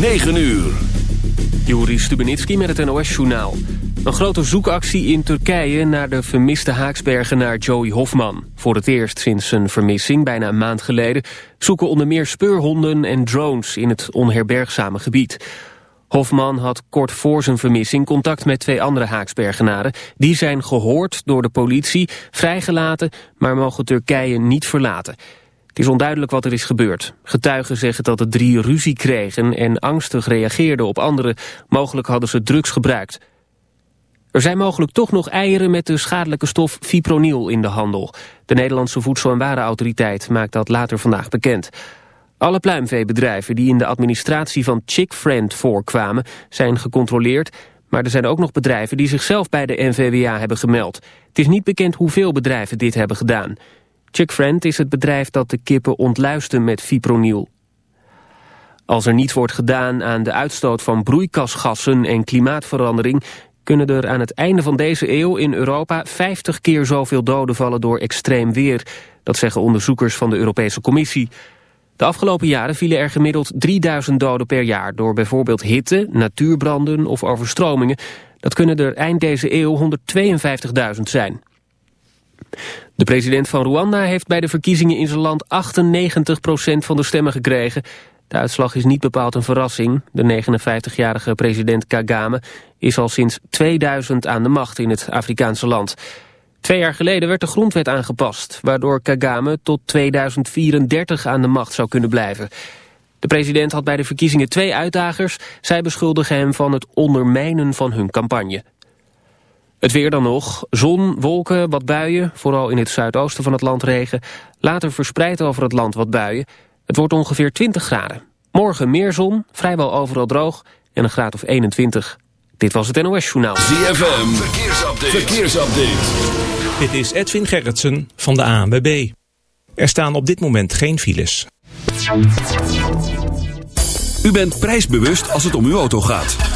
9 uur. Juri Stubenitski met het NOS-journaal. Een grote zoekactie in Turkije naar de vermiste Haaksbergenaar Joey Hofman. Voor het eerst sinds zijn vermissing, bijna een maand geleden... zoeken onder meer speurhonden en drones in het onherbergzame gebied. Hofman had kort voor zijn vermissing contact met twee andere Haaksbergenaren. Die zijn gehoord door de politie, vrijgelaten, maar mogen Turkije niet verlaten... Het is onduidelijk wat er is gebeurd. Getuigen zeggen dat de drie ruzie kregen en angstig reageerden op anderen. Mogelijk hadden ze drugs gebruikt. Er zijn mogelijk toch nog eieren met de schadelijke stof fipronil in de handel. De Nederlandse Voedsel- en Warenautoriteit maakt dat later vandaag bekend. Alle pluimveebedrijven die in de administratie van Chickfriend voorkwamen... zijn gecontroleerd, maar er zijn ook nog bedrijven die zichzelf bij de NVWA hebben gemeld. Het is niet bekend hoeveel bedrijven dit hebben gedaan. Chickfriend is het bedrijf dat de kippen ontluisten met fipronil. Als er niets wordt gedaan aan de uitstoot van broeikasgassen en klimaatverandering... kunnen er aan het einde van deze eeuw in Europa 50 keer zoveel doden vallen door extreem weer. Dat zeggen onderzoekers van de Europese Commissie. De afgelopen jaren vielen er gemiddeld 3000 doden per jaar... door bijvoorbeeld hitte, natuurbranden of overstromingen. Dat kunnen er eind deze eeuw 152.000 zijn. De president van Rwanda heeft bij de verkiezingen in zijn land 98% van de stemmen gekregen. De uitslag is niet bepaald een verrassing. De 59-jarige president Kagame is al sinds 2000 aan de macht in het Afrikaanse land. Twee jaar geleden werd de grondwet aangepast, waardoor Kagame tot 2034 aan de macht zou kunnen blijven. De president had bij de verkiezingen twee uitdagers. Zij beschuldigen hem van het ondermijnen van hun campagne. Het weer dan nog. Zon, wolken, wat buien. Vooral in het zuidoosten van het land regen. Later verspreid over het land wat buien. Het wordt ongeveer 20 graden. Morgen meer zon, vrijwel overal droog en een graad of 21. Dit was het NOS Journaal. ZFM, verkeersupdate. verkeersupdate. Dit is Edwin Gerritsen van de ANWB. Er staan op dit moment geen files. U bent prijsbewust als het om uw auto gaat.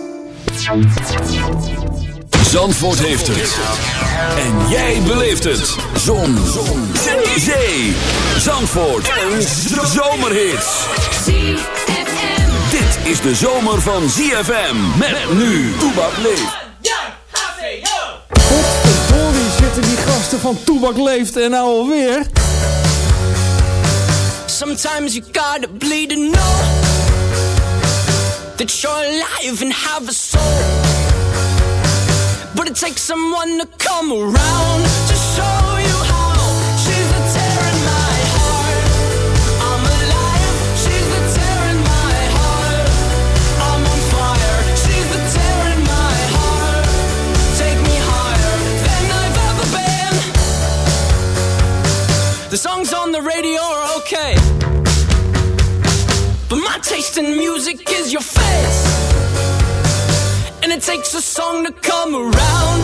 Zandvoort heeft het. En jij beleeft het. Zon. Zon. Zee. Zandvoort. Een zomerhit. Dit is de zomer van ZFM. Met nu. Toebak leeft. Potverdorie zitten die gasten van Toebak leeft en nou alweer. Sometimes you gotta bleed to know that you're alive and have a soul. But it takes someone to come around to show you how. She's the tear in my heart. I'm alive. She's the tear in my heart. I'm on fire. She's the tear in my heart. Take me higher than I've ever been. The songs on the radio are okay. Taste in music is your face. And it takes a song to come around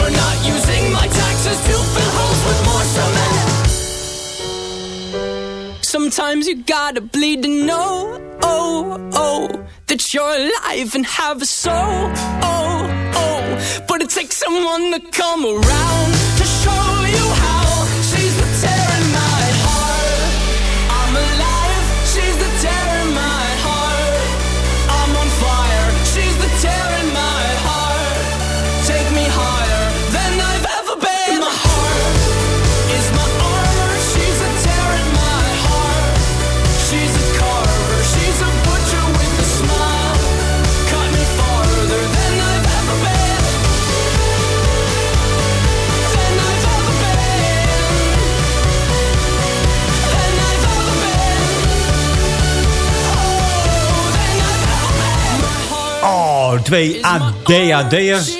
for not using my taxes to fill holes with more cement. Sometimes you gotta bleed to know, oh, oh, that you're alive and have a soul, oh, oh. But it takes someone to come around to show twee ADHD'ers.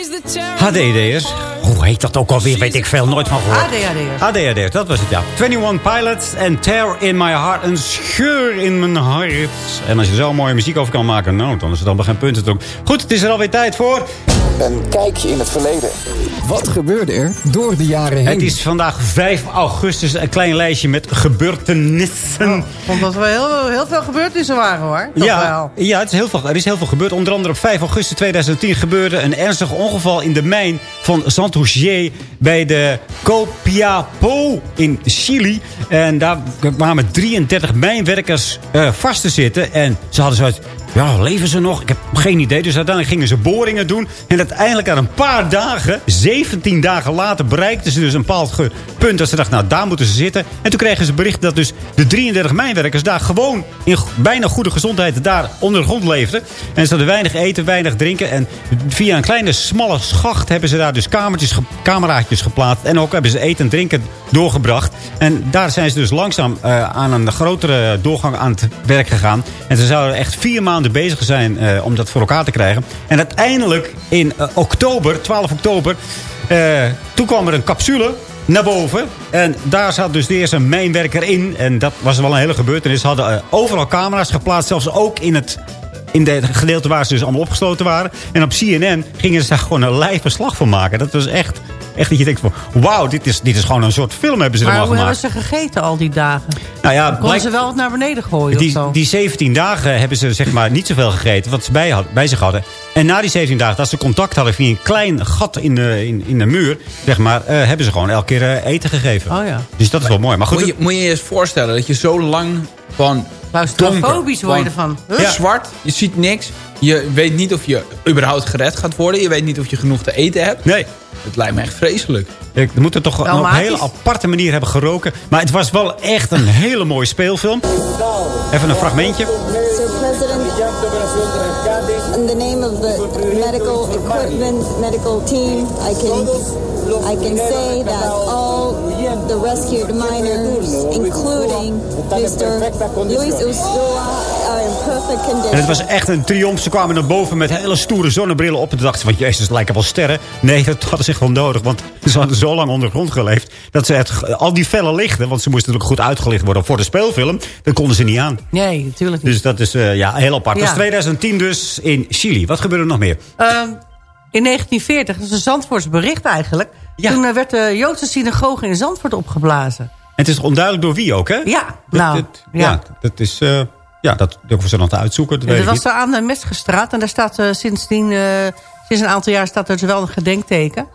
HDD'ers. Hoe heet dat ook alweer? Weet ik veel. Nooit van gehoord. ADHD'ers. ADHD'ers, dat was het, ja. 21 Pilots en Tear in My Heart. Een scheur in mijn hart. En als je zo mooie muziek over kan maken, nou, dan is het allemaal geen punten toch. Goed, het is er alweer tijd voor. Een kijkje in het verleden. Wat gebeurde er door de jaren heen? Het is vandaag 5 augustus. Een klein lijstje met gebeurtenissen. Ik vond dat er wel heel, heel veel gebeurtenissen waren hoor. Toch Ja, wel. ja het is heel veel, er is heel veel gebeurd. Onder andere op 5 augustus 2010 gebeurde een ernstig ongeval in de mijn van Santochier bij de Copiapo in Chili. En daar kwamen 33 mijnwerkers eh, vast te zitten. En ze hadden zoiets... Ja, leven ze nog? Ik heb geen idee. Dus uiteindelijk gingen ze boringen doen. En uiteindelijk na een paar dagen, 17 dagen later, bereikten ze dus een bepaald punt. Dat ze dachten, nou daar moeten ze zitten. En toen kregen ze bericht dat dus de 33 mijnwerkers daar gewoon in bijna goede gezondheid daar onder de grond leefden. En ze hadden weinig eten, weinig drinken. En via een kleine smalle schacht hebben ze daar dus kamertjes, cameraatjes geplaatst. En ook hebben ze eten en drinken doorgebracht. En daar zijn ze dus langzaam eh, aan een grotere doorgang aan het werk gegaan. En ze zouden echt vier maanden bezig zijn eh, om dat voor elkaar te krijgen. En uiteindelijk in oktober, 12 oktober, eh, toen kwam er een capsule naar boven. En daar zat dus de eerste mijnwerker in. En dat was wel een hele gebeurtenis. Ze hadden eh, overal camera's geplaatst, zelfs ook in het in het gedeelte waar ze dus allemaal opgesloten waren. En op CNN gingen ze daar gewoon een live verslag van maken. Dat was echt, echt dat je denkt van... Wauw, dit is, dit is gewoon een soort film hebben ze Maar er hoe maar hebben gemaakt. ze gegeten al die dagen? Nou ja, Konden blijk- ze wel wat naar beneden gooien of die, zo? die 17 dagen hebben ze zeg maar niet zoveel gegeten. Wat ze bij, had, bij zich hadden. En na die 17 dagen, dat ze contact hadden via een klein gat in de, in, in de muur. Zeg maar, eh, hebben ze gewoon elke keer eh, eten gegeven. Oh ja. Dus dat is wel mooi. Maar goed, Moet je, moet je je eens voorstellen dat je zo lang van Claustrofobisch word je van ervan. Huh? zwart, je ziet niks. Je weet niet of je überhaupt gered gaat worden. Je weet niet of je genoeg te eten hebt. nee. Het lijkt me echt vreselijk. Ik moet het toch op een hele aparte manier hebben geroken. Maar het was wel echt een hele mooie speelfilm. Even een fragmentje. In the name of the medical equipment, medical team, I can I can say that all the rescued miners, including Mr. Luis Ursula, are in perfect En condition. het was echt een triomf. Ze kwamen naar boven met hele stoere zonnebrillen op. En dachten ze van, jezus, het lijken wel sterren. Nee, dat hadden ze wel nodig. Want ze hadden zo lang onder de grond geleefd. Dat ze het, al die felle lichten, want ze moesten natuurlijk goed uitgelicht worden voor de speelfilm. Dat konden ze niet aan. Nee, natuurlijk niet. Dus dat is eh, ja, heel apart. Ja. Dat is 2010 dus in Chili. Wat gebeurde er nog meer? Ehm, in 1940, dat is een Zandvoorts bericht eigenlijk. Ja. Toen eh, werd de Joodse synagoge in Zandvoort opgeblazen. En het is onduidelijk door wie ook, hè? Ja, Dat- nou, dat- ja. ja. dat is... eh, ja, dat durven ze nog te uitzoeken. Dat was er aan de Mesgestraat. En daar staat sindsdien, sinds een aantal jaar staat er dus wel een gedenkteken.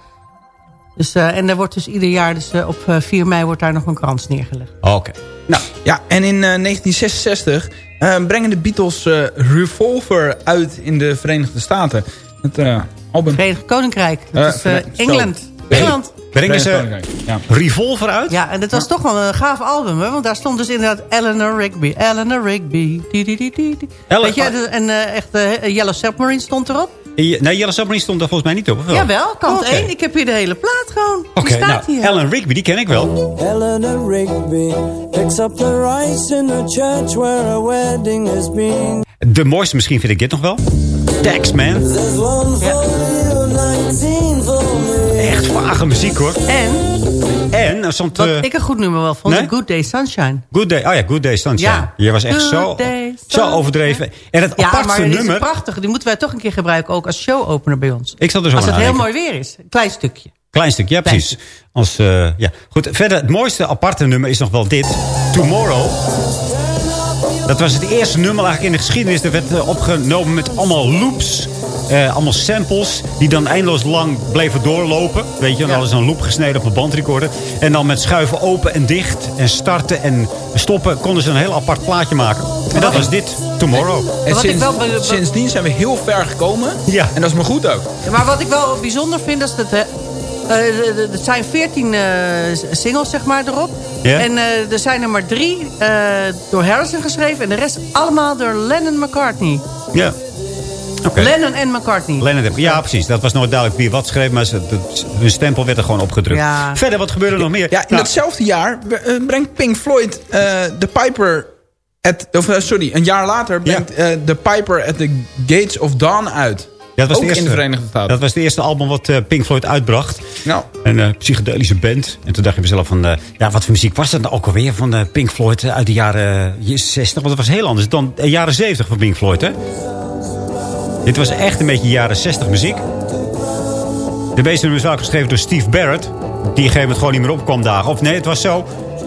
Dus, eh, en er wordt dus ieder jaar, dus eh, op eh, 4 mei wordt daar nog een krans neergelegd. Oké. Nou, ja, en in eh, 1966 eh, brengen de Beatles eh, Revolver uit in de Verenigde Staten. Het eh, album... Verenigd Koninkrijk, dat Eh, is eh, Engeland. Engeland. Brengen ze ja. Revolver uit? Ja, en dat was toch wel een gaaf album, hè? Want daar stond dus inderdaad Eleanor Rigby. Eleanor Rigby. Die, die, die, die, Weet je, dus- en eh, echt eh, Yellow Submarine stond erop. Je- Nee, Yellow Submarine stond er volgens mij niet op. of wel? Jawel, kant Oké. 1. Ik heb hier de hele plaat gewoon. Oké, die staat nou, hier. Ellen Rigby, die ken ik wel. Eleanor Rigby picks up the rice in the church where a wedding has been. De mooiste misschien vind ik dit nog wel. Taxman. Echt vage muziek hoor. En, En, er stond... wat eh, ik een goed nummer wel vond, nee? Good Day Sunshine. Good Day, oh ja, Good Day Sunshine. Ja. Je was echt zo, zo overdreven. En het Ja, apartste maar nummer... prachtig. Die moeten wij toch een keer gebruiken, ook als showopener bij ons. Ik zal er zo Als het heel mooi weer is. Klein stukje. Klein stukje, ja precies. Als, eh, ja. Goed, verder, het mooiste aparte nummer is nog wel dit. Tomorrow. Dat was het eerste nummer eigenlijk in de geschiedenis. Dat werd eh, opgenomen met allemaal loops. Eh, allemaal samples die dan eindeloos lang bleven doorlopen. Weet je, dan Ja. hadden ze een loop gesneden op een bandrecorder. En dan met schuiven open en dicht en starten en stoppen... konden ze een heel apart plaatje maken. En dat was dit, Tomorrow. En sinds, wel sindsdien zijn we heel ver gekomen. Ja. En dat is maar goed ook. Ja, Maar wat ik wel bijzonder vind, is dat... eh, eh, er- er zijn veertien eh, singles, zeg maar, erop. Ja. En eh, er zijn er maar drie eh, door Harrison geschreven... en de rest allemaal door Lennon McCartney. Ja. Lennon en McCartney. Lennon heeft- ja, precies. Dat was nooit duidelijk wie wat schreef. Maar ze, dat- hun stempel werd er gewoon opgedrukt. Ja. Verder, wat gebeurde er nog meer? Ja, in Nou, datzelfde jaar eh, brengt Pink Floyd eh, de Piper... At, of, eh, sorry, een jaar later brengt eh, de Piper at the Gates of Dawn uit. Ja, dat was Ook de eerste, in de Verenigde Staten. Dat was het eerste album wat eh, Pink Floyd uitbracht. Nou, Een eh, psychedelische band. En toen dacht je mezelf van... eh, ja, wat voor muziek was dat nou ook alweer van eh, Pink Floyd eh, uit de jaren eh, 60? Want dat was heel anders dan de jaren 70 van Pink Floyd, hè? Dit was echt een beetje jaren 60 muziek. De meeste nummers waren geschreven door Steve Barrett. Die op een gegeven moment gewoon niet meer opkwam dagen. Of nee, het was zo...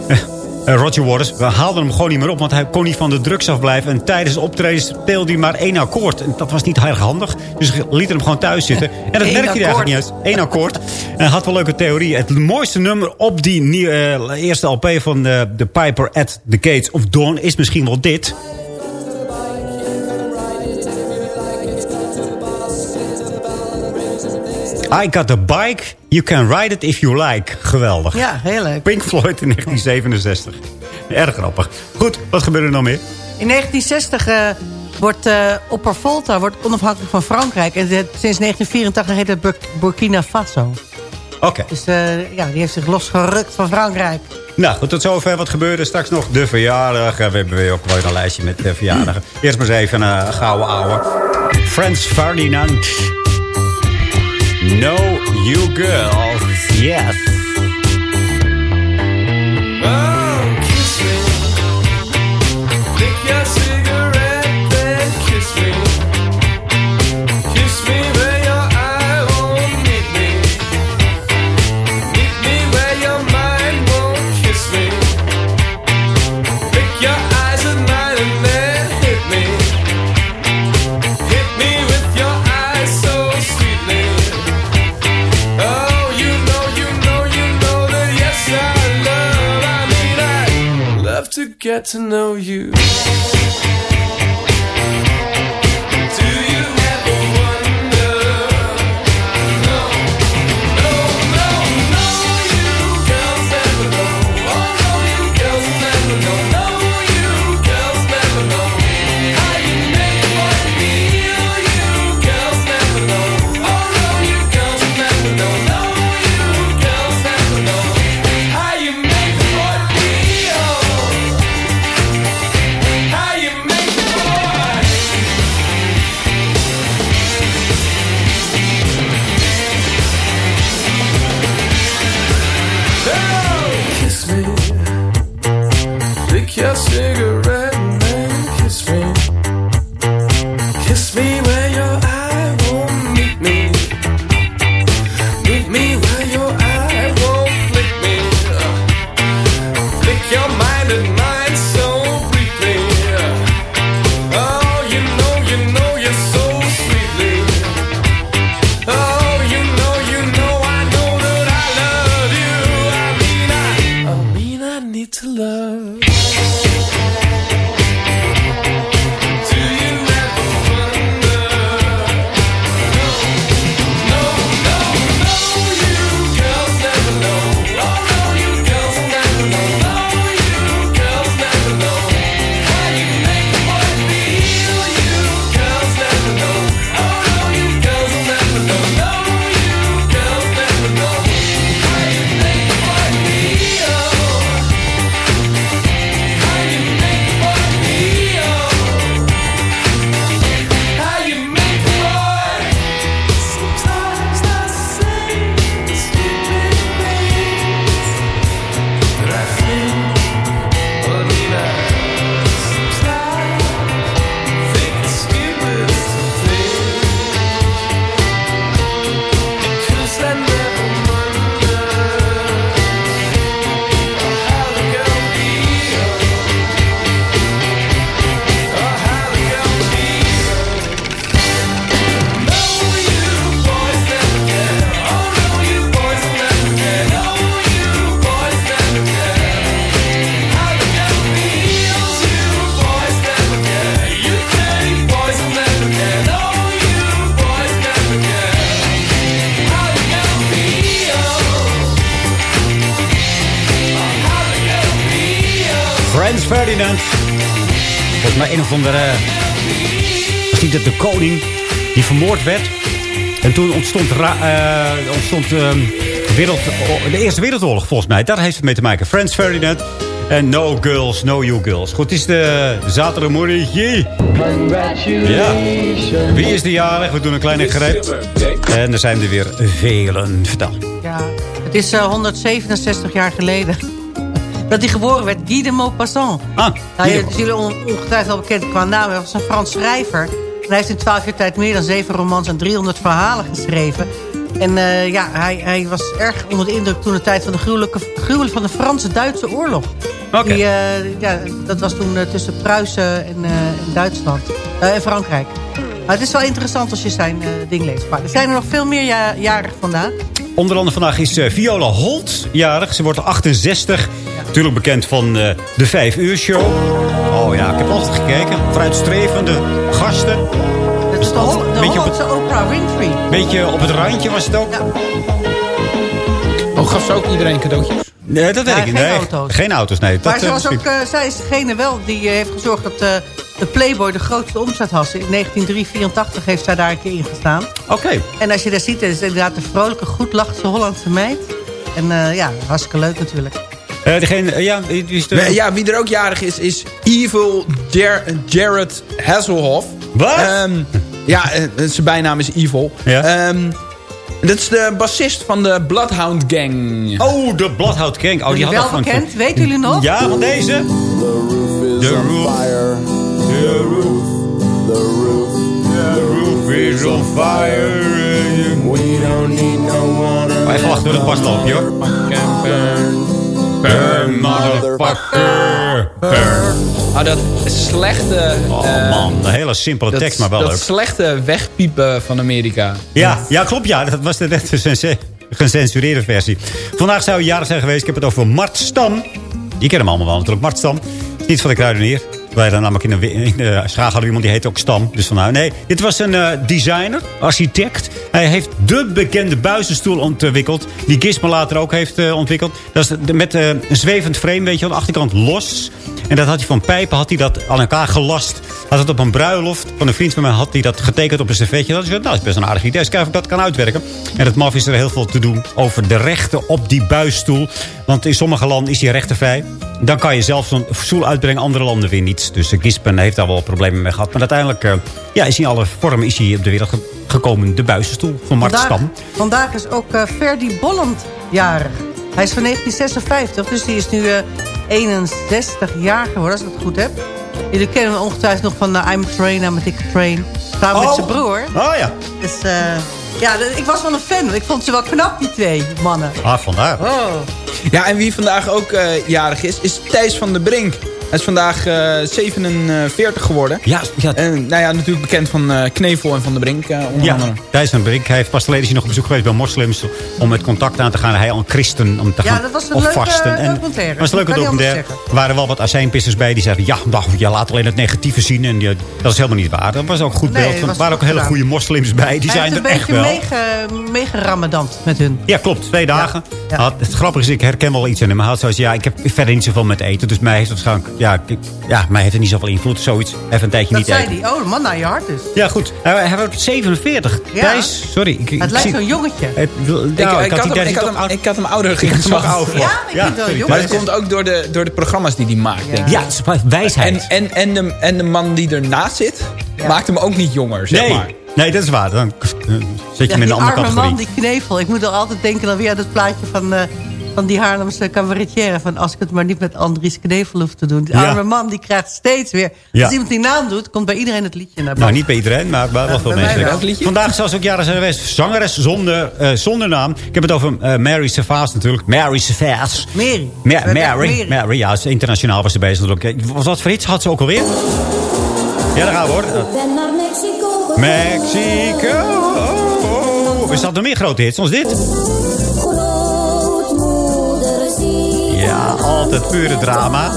Eh, Roger Waters, we haalden hem gewoon niet meer op... want hij kon niet van de drugs afblijven. En tijdens de optreden speelde hij maar één akkoord. En dat was niet heel erg handig. Dus we lieten hem gewoon thuis zitten. En dat merkte hij eigenlijk niet uit. Eén akkoord. En hij had wel leuke theorieën. Het mooiste nummer op die eh, eerste LP van de, de Piper at the Gates of Dawn... is misschien wel dit... I got a bike, you can ride it if you like. Geweldig. Ja, heel leuk. Pink Floyd in 1967. Erg grappig. Goed, wat gebeurde er nog meer? In 1960 eh, wordt uh, Oppervolta wordt onafhankelijk van Frankrijk. En het- sinds 1984 heet het Bur- Burkina Faso. Oké. Dus eh, ja, die heeft zich losgerukt van Frankrijk. Nou, goed, tot zover. Wat gebeurde straks nog? De verjaardag. Eh, We hebben weer ook weer een lijstje met de verjaardagen. Eerst maar eens even een gouden ouwe. Frans Ferdinand. Know you girl. Yes. Love to get to know you. Vermoord werd? En toen ontstond, ra- eh, ontstond ehm, wereld, de Eerste Wereldoorlog volgens mij. Daar heeft het mee te maken. Frans Ferdinand. En No Girls, No You Girls. Goed, het is de zaterdagmorgen. Ja. Wie is de jarig? We doen een kleine greep. En er zijn er weer velen. Vertel. Ja, het is eh, 167 jaar geleden dat hij geboren werd. Guy de Maupassant. Ah, Nou, is jullie on- ongetwijfeld wel bekend qua naam. Hij was een Frans schrijver. En hij heeft in 12 jaar tijd meer dan 7 romans en 300 verhalen geschreven. En eh, ja, hij, hij was erg onder de indruk toen de tijd van de gruwelijke, gruwelen van de Franse-Duitse oorlog. Oké. Die, eh, ja, dat was toen eh, tussen Pruisen en, eh, en Duitsland. En Frankrijk. Maar het is wel interessant als je zijn eh, ding leest. Maar er zijn er nog veel meer ja, jarig vandaag. Onder andere vandaag is Viola Holt jarig. Ze wordt 68. Natuurlijk bekend van eh, de 5 uur show. Oh ja, ik heb altijd gekeken. Vooruitstrevende gasten. Dat is de, Hol de Beetje op het- Oprah Winfrey. Beetje op het randje was het ook. Ja. Oh, gaf ze ook iedereen cadeautjes? Nee, dat weet Ja, ik niet. geen Nee, auto's. Geen auto's, nee. Dat, Maar ze eh, was ook, eh, zij is degene wel die eh, heeft gezorgd dat eh, de Playboy de grootste omzet had. In 1983 heeft zij daar een keer in gestaan. Oké. En als je daar ziet, is het inderdaad een vrolijke, goed lachse Hollandse meid. En eh, ja, hartstikke leuk natuurlijk. Eh, degene, eh, ja, wie is de... Ja, wie er ook jarig is, is Evil Jared Hasselhoff. Wat? Ehm, ja, eh, zijn bijnaam is Evil. Ja. Ehm, dat is de bassist van de Bloodhound Gang. Oh, de Bloodhound Gang. Oh, die had wel dat van- bekend, weten jullie nog? Ja, van deze. The roof is The on fire. The roof, The roof. the roof is on fire. We don't need no water. Maar even wachten door het basloopje hoor. Burn, motherfucker. Burn. Ah, dat slechte... Oh eh, man, een hele simpele dat, tekst, maar wel dat leuk. slechte wegpiepen van Amerika. Ja, ja, klopt. Ja, dat was de net gecensureerde versie. Vandaag zou hij jarig zijn geweest. Ik heb het over Mart Stam. Die kennen hem allemaal wel natuurlijk. Mart Stam. Is Niet van de kruidenier. Wij dan namelijk in de, in hadden iemand die heet ook Stam. Dus van nou, nee. Dit was een eh, designer, architect. Hij heeft de bekende buizenstoel ontwikkeld. Die Gizmo later ook heeft eh, ontwikkeld. Dat is met eh, een zwevend frame, weet je, aan de achterkant los. En dat had hij van pijpen, had hij dat aan elkaar gelast. Had het op een bruiloft van een vriend van mij, had hij dat getekend op een servetje. Dat is, nou, dat is best een aardig idee. Dus kijken of ik dat kan uitwerken. En het maf is er heel veel te doen over de rechten op die buisstoel. Want in sommige landen is die rechtenvrij. Dan kan je zelf zo'n stoel uitbrengen, andere landen weer niet. Dus uh, Gispen heeft daar wel problemen mee gehad. Maar uiteindelijk eh, ja, is hij in alle vormen is hij op de wereld ge- gekomen. De buizenstoel van Mart Vandaag, Stam. vandaag is ook eh Ferdy Bolland jarig. Hij is van 1956, dus die is nu eh, 61 jaar geworden, als ik het goed heb. Jullie kennen hem ongetwijfeld nog van uh, I'm a Train, I'm a Dick Train. Samen met Oh. zijn broer. Oh ja. Dus eh, ja, ik was wel een fan. Ik vond ze wel knap, die twee mannen. Ah, vandaar. Oh. Ja, en wie vandaag ook eh, jarig is, is Thijs van der Brink. Hij is vandaag eh, 47 geworden. Ja, ja, En nou ja, natuurlijk bekend van eh, Knevel en Van der Brink, eh, onder Ja, andere. Thijs van Brink. Hij heeft pas geleden is hij nog op bezoek geweest bij moslims... om met contact aan te gaan. Hij al een christen om te Ja, gaan dat was een leuke vasten. En, documentaire. dat was een leuke documentaire. Er waren wel wat azijnpissers bij die zeiden... ja, nou, je laat alleen het negatieve zien. En die- dat is helemaal niet waar. Dat was ook een goed Nee, beeld. er waren ook hele goede moslims bij. Die Hij zijn er een echt beetje wel. meege- meegeramadant met hun. Ja, klopt. Twee dagen. Ja. Had, het grappige is, ik herken wel iets aan hem. Maar hij had zoals, ja, ik heb verder niet zoveel met eten. Dus mij heeft het waarschijnlijk... Ja, ik- ja, mij heeft het niet zoveel invloed. Zoiets. Even een tijdje Dat niet zei eten. hij. Oh, man naar je hart dus. Ja, goed. Hij, wordt 47. Ja. Thijs, sorry. Ik, ik Het lijkt zie- zo'n jongetje. Het, nou, ik, ik, had had die hem, ik, had hem, oud- ik had hem ouder geschat. Ja, verwacht. ik vind het wel. Maar dat komt ook door de, door de programma's die hij maakt, denk ik. Ja, het is wijsheid. En, en, en, de, en de man die ernaast zit, Ja. maakt hem ook niet jonger, zeg nee, maar. nee, dat is waar. Dan zit je Ja, met een die andere arme categorie. man, die knevel. Ik moet er altijd denken dan weer aan het plaatje van, eh, van die Haarlemse cabaretier. Van als ik het maar niet met Andries Knevel hoef te doen. Die Ja. arme man die krijgt steeds weer... Ja. Als iemand die naam doet, komt bij iedereen het liedje naar Nou, boven. niet bij iedereen, maar bij wel veel mensen. Vandaag zelfs ook jaren zijn geweest. Zangeres zonder, eh, zonder naam. Ik heb het over eh, Mary Savas natuurlijk. Mary Savas. Mary. Ma- Mary. Mary. Mary. ja, internationaal was ze bezig. natuurlijk. Was dat voor iets? Had ze ook alweer? Ja, daar gaan we hoor. Ben naar Mexico Mexico. Er staat nog meer grote hits, zoals dit. Ja, altijd pure drama.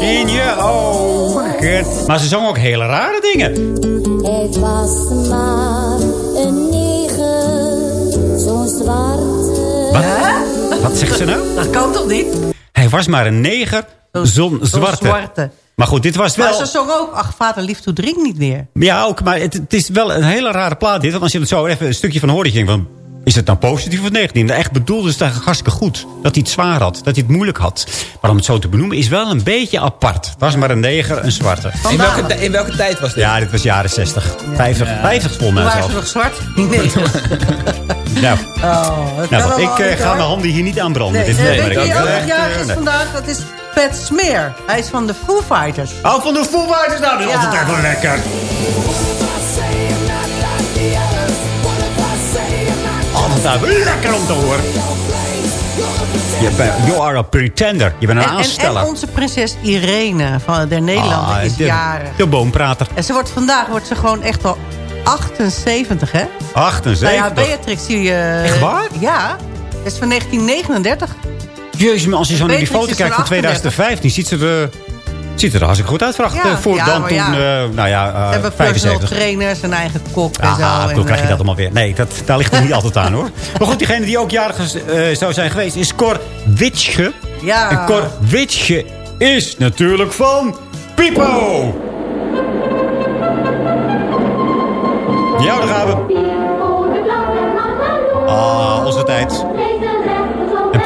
In je ogen. Maar ze zong ook hele rare dingen. Het was maar een neger, zo'n zwarte. Wat? Wat zegt ze nou? Dat kan toch niet? Hij was maar een neger. Zo'n Zonzwarte. zwarte. Maar goed, dit was Maar wel... ze zong ook, ach vader lief toe, drink niet meer. Ja, ook, maar het, het is wel een hele rare plaat dit. Want als je het zo even een stukje van hoort, je denkt van... Is het nou positief of negatief? Nou, echt bedoelde is het eigenlijk hartstikke goed. Dat hij het zwaar had, dat hij het moeilijk had. Maar om het zo te benoemen is wel een beetje apart. Het was maar een neger, een zwarte. In welke, in welke tijd was dit? Ja, dit was jaren 60. 50, 50 volgens mij waren ze nog zwart? Nee. Nou, Oh, nou kan goed, ik eh, ga mijn handen hier niet aanbranden. Nee, dit eh, nee, weet je eh, is nee. vandaag? Dat is Pat Smear. Hij is van de Foo Fighters. Oh, van de Foo Fighters nou, dat is Ja. altijd even lekker. Even lekker om te horen. Je, bent, you are a pretender. Je bent een En, en, aansteller. en onze prinses Irene van de Nederlanden Ah, is de, jarig. De boomprater. En ze wordt vandaag wordt ze gewoon echt al 78, hè? 78. Nou ja, Beatrix, die... eh, Echt waar? Ja. Dat is van 1939. Jezus, maar als je zo naar die foto kijkt van van 2015, ziet ze er, ziet er hartstikke goed uit. Vraag Ja, eh, voor ja, dan toen, ja. eh, nou ja, eh, Ze hebben personal 75. trainers, een eigen kok en Aha, zo. toen en, krijg je dat allemaal weer. Nee, dat, daar ligt het niet altijd aan hoor. Maar goed, diegene die ook jarig eh, zou zijn geweest is Cor Witsche. Ja. En Cor Witsche is natuurlijk van Pipo. Ja, daar gaan we. Ah, onze tijd.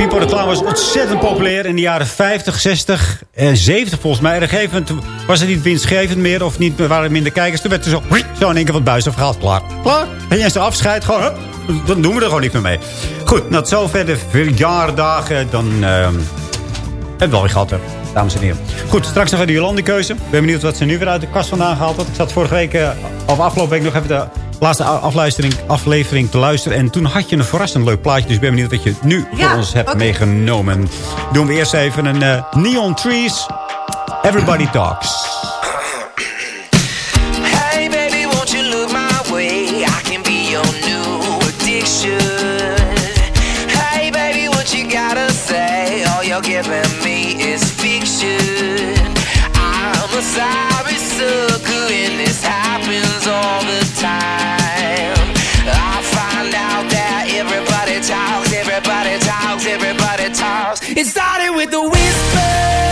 Pipo Clown was ontzettend populair in de jaren 50, 60 en 70 volgens mij. Gegeven was het niet winstgevend meer of niet, waren er minder kijkers. Toen werd er zo, zo in één keer wat buis afgehaald. Klaar, klaar. En je zo afscheid, gewoon, hup, dan doen we er gewoon niet meer mee. Goed, nou, zover de verjaardagen. Dan ehm hebben we wel weer gehad, hè, dames en heren. Goed, straks nog even de Jolande-keuze. Ik ben benieuwd wat ze nu weer uit de kast vandaan gehaald had. Ik zat vorige week, eh, of afgelopen week nog even de laatste a- afluistering, aflevering te luisteren. En toen had je een verrassend leuk plaatje. Dus ik ben benieuwd wat je nu Ja, voor ons hebt oké. meegenomen. Doen we eerst even een eh, Neon Trees. Everybody Talks. Hey baby, won't you look my way? I can be your new addiction. Hey baby, what you gotta say? All you're giving me is fiction. I'm a sorry sucker, and this happens all the time. It started with a whisper,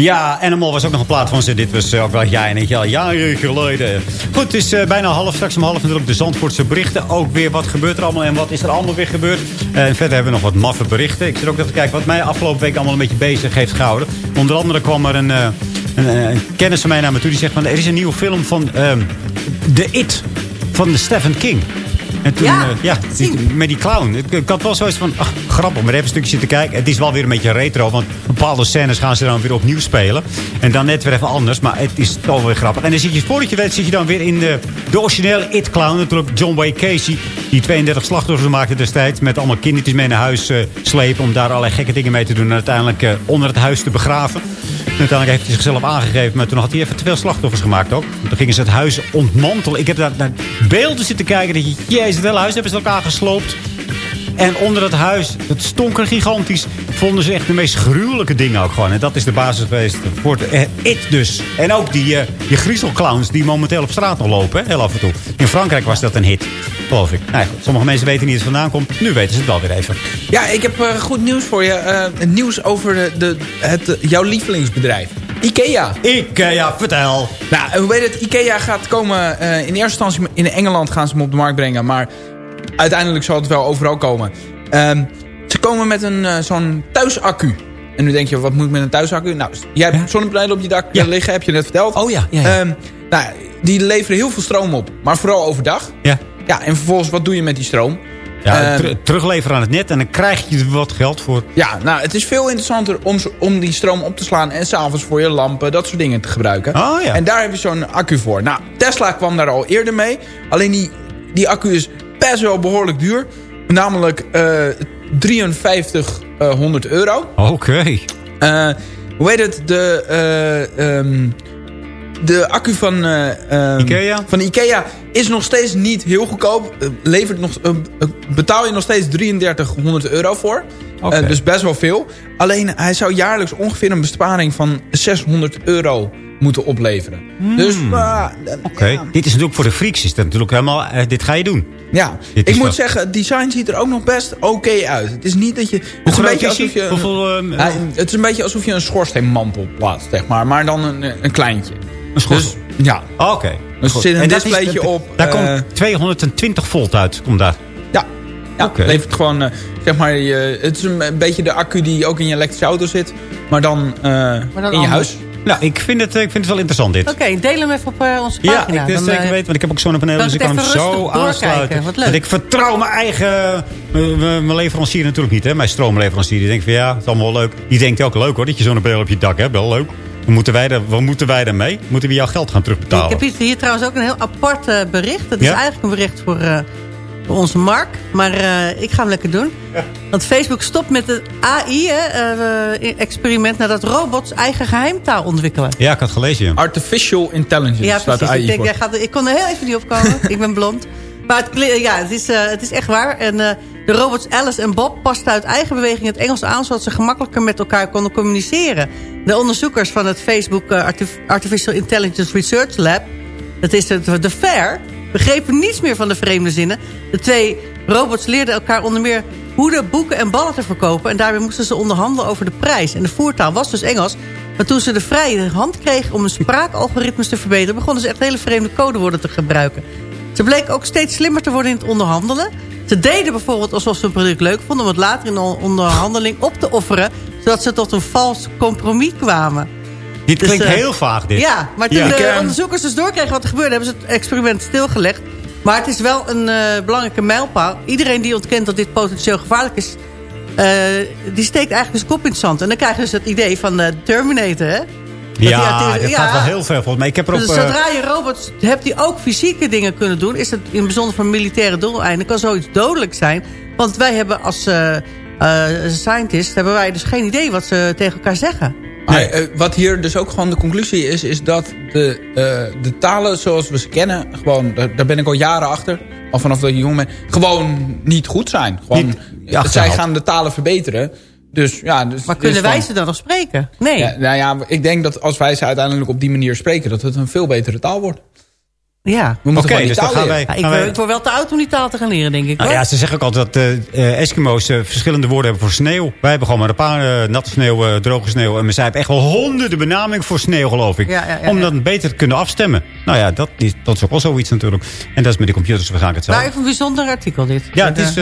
Ja, Animal was ook nog een plaat van ze. Dit was eh, ook wel jaren en al jaren geleden. Goed, het is eh, bijna half. Straks om half natuurlijk de Zandvoortse berichten. Ook weer wat gebeurt er allemaal en wat is er allemaal weer gebeurd. En verder hebben we nog wat maffe berichten. Ik zit ook even te kijken wat mij afgelopen week allemaal een beetje bezig heeft gehouden. Onder andere kwam er een, een, eh, een kennis van mij naar me toe. Die zegt van er is een nieuwe film van ehm, The It van Stephen King. En toen, Ja, eh, ja die- met die clown. Ik, ik had wel zoiets van, ach, grappig, maar even een stukje zitten kijken. Het is wel weer een beetje retro, want bepaalde scènes gaan ze dan weer opnieuw spelen. En dan net weer even anders, maar het is toch weer grappig. En dan zit je, voordat je weet, zit je dan weer in de, de originele It-clown. Natuurlijk John Wayne Casey, die 32 slachtoffers maakte destijds. Met allemaal kindertjes mee naar huis eh, slepen om daar allerlei gekke dingen mee te doen. En uiteindelijk eh, onder het huis te begraven. Uiteindelijk heeft hij zichzelf aangegeven, maar toen had hij even te veel slachtoffers gemaakt ook. Toen gingen ze het huis ontmantelen. Ik heb daar naar beelden zitten kijken. Dat je, jezus, het hele huis hebben ze elkaar gesloopt. En onder het huis, het stonk er gigantisch, vonden ze echt de meest gruwelijke dingen ook gewoon. En dat is de basis geweest voor het eh, dus. En ook die, eh, die griezelclowns die momenteel op straat nog lopen, hè, heel af en toe. In Frankrijk was dat een hit, geloof ik. Nou, ja, sommige mensen weten niet waar het vandaan komt. Nu weten ze het wel weer even. Ja, ik heb eh, goed nieuws voor je. Eh, nieuws over de, de, het, eh, jouw lievelingsbedrijf. Ikea. Ikea, vertel. Nou, hoe weet het? Ikea gaat komen... eh, in eerste instantie in Engeland gaan ze hem op de markt brengen. Maar uiteindelijk zal het wel overal komen. Ehm, ze komen met een eh, zo'n thuisaccu. En nu denk je, wat moet ik met een thuisaccu? Nou, jij hebt zonnepanelen op je dak liggen, heb je net verteld. Oh ja, ja, ja. Ehm, nou, die leveren heel veel stroom op. Maar vooral overdag. Ja. Ja, en vervolgens, wat doe je met die stroom? Ja, Ehm, ter- terugleveren aan het net en dan krijg je er wat geld voor. Ja, nou, het is veel interessanter om, om die stroom op te slaan... en s'avonds voor je lampen, dat soort dingen te gebruiken. Oh, ja. En daar heb je zo'n accu voor. Nou, Tesla kwam daar al eerder mee. Alleen die, die accu is best wel behoorlijk duur. Namelijk eh 5300 euro. Oké. Eh, hoe heet het? De, eh, ehm, de accu van, ehm, Ikea? van Ikea is nog steeds niet heel goedkoop. Eh, levert nog, eh, betaal je nog steeds 3300 euro voor. Dus best wel veel. Alleen hij zou jaarlijks ongeveer een besparing van 600 euro moeten opleveren. Dus ah, Oké. ja. Dit is natuurlijk voor de freaks. Is dat natuurlijk helemaal, eh, dit ga je doen. Ja, Dit ik moet wel- zeggen, het design ziet er ook nog best oké uit. Het is niet dat je... Het is een groot beetje alsof je... Hoeveel, ehm, het is een beetje alsof je een schoorsteenmantel plaatst, zeg maar. Maar dan een, een kleintje. Een schors- Dus, ja. Oké. Dus er zit een displaytje op. Daar eh, komt 220 volt uit. Komt daar. Ja, ja Oké. levert gewoon, eh, zeg maar, het is een, beetje de accu die ook in je elektrische auto zit. Maar dan, eh, dan in je anders. huis. Nou, ik vind het, eh, ik vind het wel interessant dit. Oké, deel hem even op eh, onze Ja, pagina. ik wil Dan, zeker eh, weten, want ik heb ook zonnepanelen, dus ik ik kan hem zo aansluiten. Wat leuk. Want ik vertrouw mijn eigen, mijn leverancier natuurlijk niet, hè. Mijn stroomleverancier, die denkt van ja, het is allemaal wel leuk. Die denkt ook leuk hoor, dat je zonnepanelen op je dak hebt, wel leuk. Wat moeten wij daar, wat moeten wij daarmee? Moeten we jouw geld gaan terugbetalen? Ik heb hier, trouwens ook een heel apart bericht. Dat is Ja? eigenlijk een bericht voor, eh, voor onze Mark. Maar eh, ik ga hem lekker doen. Want Facebook stopt met het AI-experiment... nadat robots eigen geheimtaal ontwikkelen. Ja, ik had gelezen, ja. Artificial Intelligence Ja, precies. AI Ik, denk, jij gaat, ik kon er heel even niet op komen. ik ben blond. Maar het, ja, het, is, eh, het is echt waar. En eh, de robots Alice en Bob pasten uit eigen beweging het Engels aan... zodat ze gemakkelijker met elkaar konden communiceren. De onderzoekers van het Facebook eh, Artif- Artificial Intelligence Research Lab... dat is het, de FAIR... begrepen niets meer van de vreemde zinnen. De twee robots leerden elkaar onder meer hoeden, boeken en ballen te verkopen... en daarbij moesten ze onderhandelen over de prijs. En de voertaal was dus Engels... Maar toen ze de vrije hand kregen om hun spraakalgoritmes te verbeteren... begonnen ze echt hele vreemde codewoorden te gebruiken. Ze bleken ook steeds slimmer te worden in het onderhandelen. Ze deden bijvoorbeeld alsof ze een product leuk vonden... om het later in de onderhandeling op te offeren... zodat ze tot een vals compromis kwamen. Dit Dus, klinkt eh, heel vaag, dit. Ja, maar toen Ja. de Ik, eh, onderzoekers dus doorkregen wat er gebeurde... hebben ze het experiment stilgelegd. Maar het is wel een eh, belangrijke mijlpaal. Iedereen die ontkent dat dit potentieel gevaarlijk is... eh, die steekt eigenlijk zijn kop in het zand. En dan krijgen ze het idee van Terminator, hè? Dat Ja, dit gaat wel heel ver volgens mij. Ik heb erop... Dus zodra je robots hebt die ook fysieke dingen kunnen doen... is het in het bijzonder voor militaire doeleinden... kan zoiets dodelijk zijn. Want wij hebben als scientists... hebben wij dus geen idee wat ze tegen elkaar zeggen. Maar, eh, wat hier dus ook gewoon de conclusie is... is dat de, eh, de talen zoals we ze kennen... gewoon, daar, daar ben ik al jaren achter... al vanaf dat ik jong ben... gewoon niet goed zijn. Gewoon, Niet- eh, zij gaan de talen verbeteren. Dus, ja, dus, Maar dus kunnen wij van- ze dan nog spreken? Nee. Ja, nou ja, ik denk dat als wij ze uiteindelijk op die manier spreken... dat het een veel betere taal wordt. Ja. We moeten Oké, dus dan gaan wij... Ja, ik, gaan word- wij- ik word wel te oud om die taal te gaan leren, denk ik. Nou ja, ze zeggen ook altijd dat eh, eh, Eskimo's eh, verschillende woorden hebben voor sneeuw. Wij hebben gewoon maar een paar natte sneeuw, droge sneeuw. En zij hebben echt wel honderden benamingen voor sneeuw, geloof ik. Ja, ja, ja, om ja. dat beter te kunnen afstemmen. Nou ja, dat is, dat is ook wel zoiets natuurlijk. En dat is met de computers waarschijnlijk hetzelfde. Nou, even een bijzonder artikel dit. ja, het is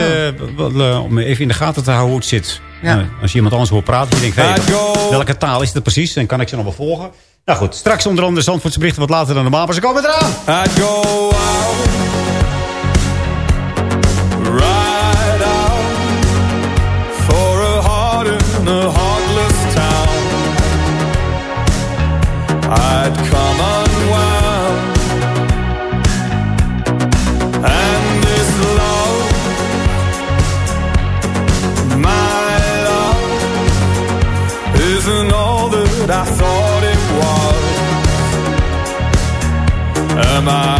wel, om even in de gaten te houden hoe het zit. Ja. Nou, als je iemand anders hoort praten, die denkt, hey, welke taal is het precies? En kan ik ze nog wel volgen? Nou goed, straks onder andere Zandvoortse berichten wat later dan normaal. Maar ze komen eraan! I'd go out, ride out for a heart in a heartless town. I'd come unwound, Am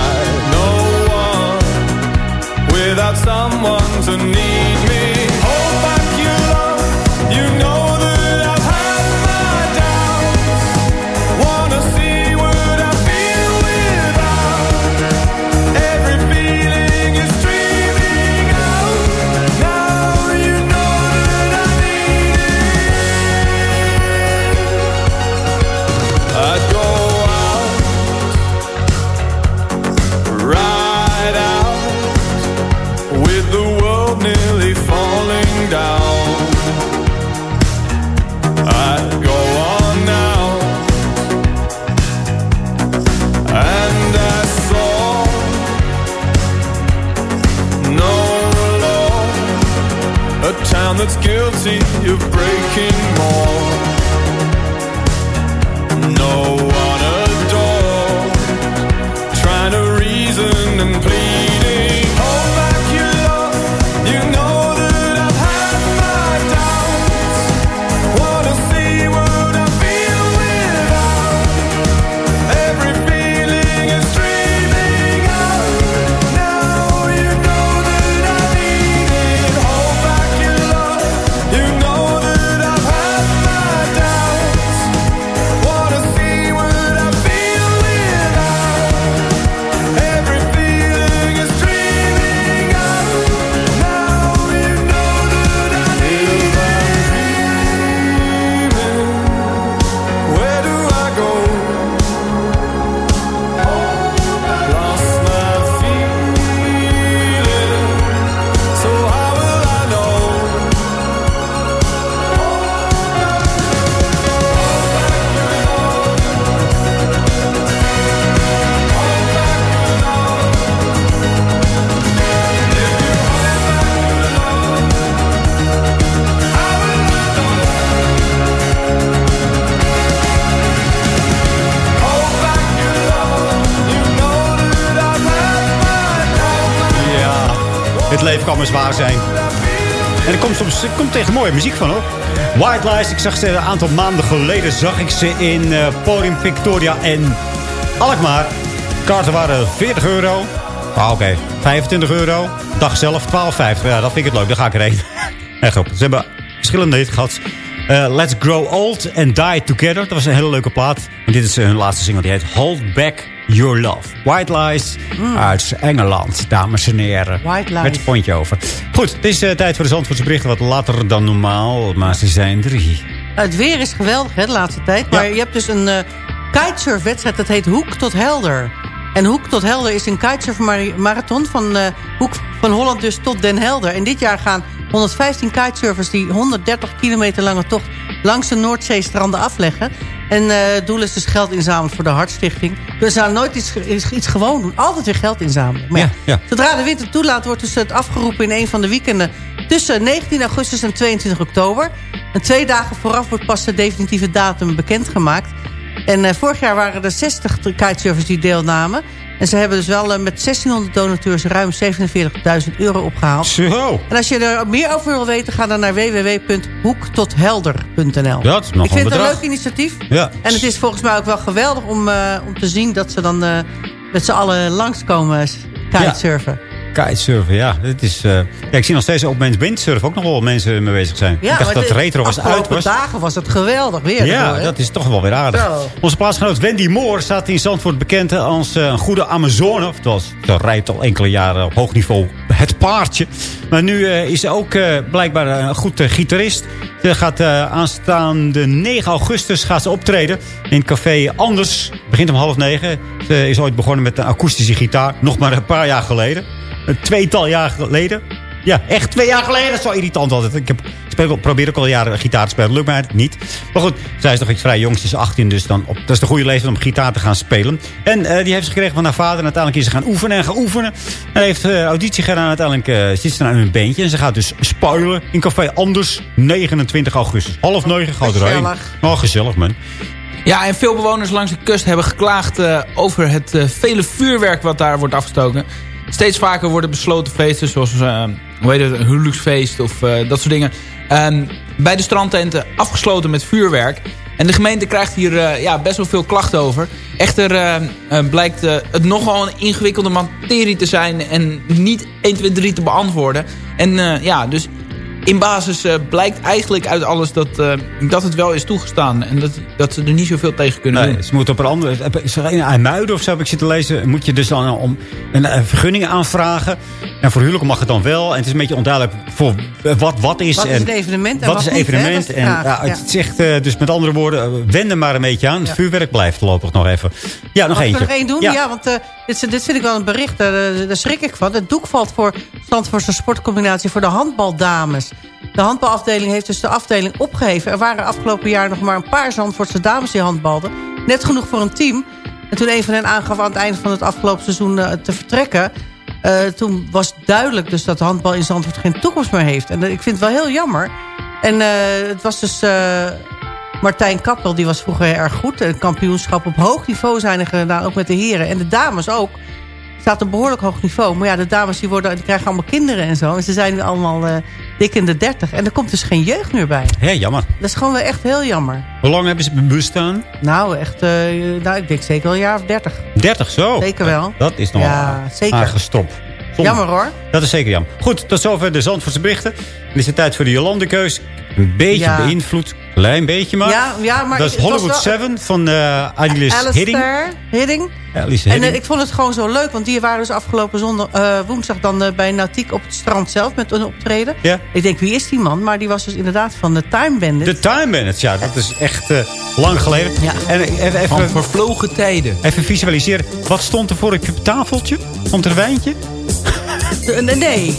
kan maar zwaar zijn. En er komt soms er komt echt mooie muziek van hoor. White Lies, ik zag ze een aantal maanden geleden zag ik ze in eh Podium Victoria en Alkmaar. Kaarten waren 40 euro. Ah, oké. 25 euro. Dag zelf 12,50. Ja, dat vind ik het leuk. Dan ga ik erheen. Echt op. Ze hebben verschillende hits gehad. Eh, Let's Grow Old and Die Together. Dat was een hele leuke plaat. En dit is hun laatste single. Die heet Hold Back Your Love. White Lies uit Engeland, dames en heren. White Lies. Met een pontje over. Goed, het is eh, tijd voor de Zandvoortse berichten. Wat later dan normaal. Maar ze zijn drie. Het weer is geweldig hè, de laatste tijd. Maar je hebt dus een eh kitesurfwedstrijd. Dat heet Hoek tot Helder. En Hoek tot Helder is een kitesurfmarathon van eh, Hoek van Holland dus tot Den Helder. En dit jaar gaan 115 kitesurfers die 130 kilometer lange tocht langs de Noordzeestranden afleggen. En het doel is dus geld inzamelen voor de Hartstichting. We zouden nooit iets, iets, gewoon doen. Altijd weer geld inzamelen. Maar ja, Ja, ja. Zodra de winter toelaat wordt dus het afgeroepen in een van de weekenden... tussen 19 augustus en 22 oktober. En twee dagen vooraf wordt pas de definitieve datum bekendgemaakt. En eh, vorig jaar waren er 60 kitesurfers die deelnamen. En ze hebben dus wel eh, met 1600 donateurs ruim 47.000 euro opgehaald. Zo. En als je er meer over wil weten, ga dan naar www.hoektothelder.nl. Ja, dat is nog Ik een vind het een leuk initiatief. Ja. En het is volgens mij ook wel geweldig om, eh, om te zien dat ze dan eh, met z'n allen langskomen kitesurfen. Kitesurfen, ja. Het is, eh, ja. Ik zie nog steeds op mensen windsurfen ook nog wel mensen mee bezig zijn. Ja, ik dacht dat retro was uit was. dagen was het geweldig weer. Ja, dat is toch wel weer aardig. Zo. Onze plaatsgenoot Wendy Moore staat in Zandvoort bekend als eh, een goede Amazone. Oftewel, ze rijdt al enkele jaren op hoog niveau het paardje. Maar nu eh, is ze ook blijkbaar een goed gitarist. Ze gaat aanstaande 9 augustus gaat ze optreden in het café Anders. Begint om half negen. Ze is ooit begonnen met een akoestische gitaar. Nog maar een paar jaar geleden. Een tweetal jaar geleden. Ja, echt twee jaar geleden. Dat is zo irritant altijd. Ik heb, ik speel, probeer ook al jaren gitaar te spelen. Lukt mij niet. Maar goed, zij is nog iets vrij jong. Ze is 18, dus dan op, dat is de goede leeftijd om gitaar te gaan spelen. En eh, die heeft ze gekregen van haar vader. En uiteindelijk is ze gaan oefenen en gaan oefenen. En heeft eh, auditie gedaan. Uiteindelijk eh, zit ze nou in een beentje. En ze gaat dus spoilen in Café Anders 29 augustus. Half negen gaat erheen. Gezellig. Oh, gezellig man. Ja, en veel bewoners langs de kust hebben geklaagd over het vele vuurwerk wat daar wordt afgestoken. Steeds vaker worden besloten feesten, zoals eh, hoe heet het, een huwelijksfeest of eh, dat soort dingen. ehm, bij de strandtenten afgesloten met vuurwerk. En de gemeente krijgt hier eh, ja, best wel veel klachten over. Echter blijkt het nogal een ingewikkelde materie te zijn en niet 1, 2, 3 te beantwoorden. En ja, dus in basis eh, blijkt eigenlijk uit alles dat, eh, dat het wel is toegestaan. En dat, dat ze er niet zoveel tegen kunnen Nee, doen. ze moeten op een andere... Is er in IJmuiden of zo heb ik zitten lezen... moet je dus dan om een, een vergunning aanvragen. En voor huwelijk mag het dan wel. En het is een beetje onduidelijk voor wat wat is. Wat is een evenement en wat wat is een hè? evenement. En vraag, ja, ja. het zegt eh, dus met andere woorden... eh, wend er maar een beetje aan. Het vuurwerk blijft voorlopig nog even. Ja, nog Mag ik eentje. er nog één doen? Ja, want eh, dit, dit vind ik wel een bericht. eh, daar schrik ik van. Het doek valt voor Zandvoortse sportcombinatie voor de handbaldames. De handbalafdeling heeft dus de afdeling opgeheven. Er waren afgelopen jaar nog maar een paar Zandvoortse dames die handbalden. Net genoeg voor een team. En toen een van hen aangaf aan het einde van het afgelopen seizoen eh, te vertrekken... eh, toen was duidelijk dus dat handbal in Zandvoort geen toekomst meer heeft. En ik vind het wel heel jammer. En eh, het was dus... Martijn Kappel, die was vroeger erg goed. Een kampioenschap op hoog niveau zijn er gedaan, ook met de heren. En de dames ook. Het staat op behoorlijk hoog niveau. Maar ja, de dames die, worden, die krijgen allemaal kinderen en zo. En ze zijn nu allemaal eh, dik in de dertig. En er komt dus geen jeugd meer bij. Hé, jammer. Dat is gewoon wel echt heel jammer. Hoe lang hebben ze bestaan? Nou, echt, eh, nou, ik denk zeker wel een jaar of dertig. 30 zo. Zeker wel. Dat is nog Ja, zeker. aangestopt. Zonde. Jammer hoor. Dat is zeker jammer. Goed, tot zover de Zandvoortse berichten. Dan is het tijd voor de Jolande-keus. Een beetje Ja. beïnvloed. Klein beetje maar. Ja, ja, maar dat is Hollywood wel- 7 van uh, Alice Hidding. Alistair Hidding. Alice En Hidding. eh, ik vond het gewoon zo leuk, want die waren dus afgelopen zondag, eh, woensdag dan eh, bij Nautiek op het strand zelf met een optreden. Ja. Ik denk, wie is die man? Maar die was dus inderdaad van de Time Bandit. De Time Bandits, ja, dat is echt eh, lang geleden. Ja. En even, Van even, vervlogen tijden. even visualiseren. Wat stond er voor op je tafeltje? Stond er een wijntje? Nee, nee.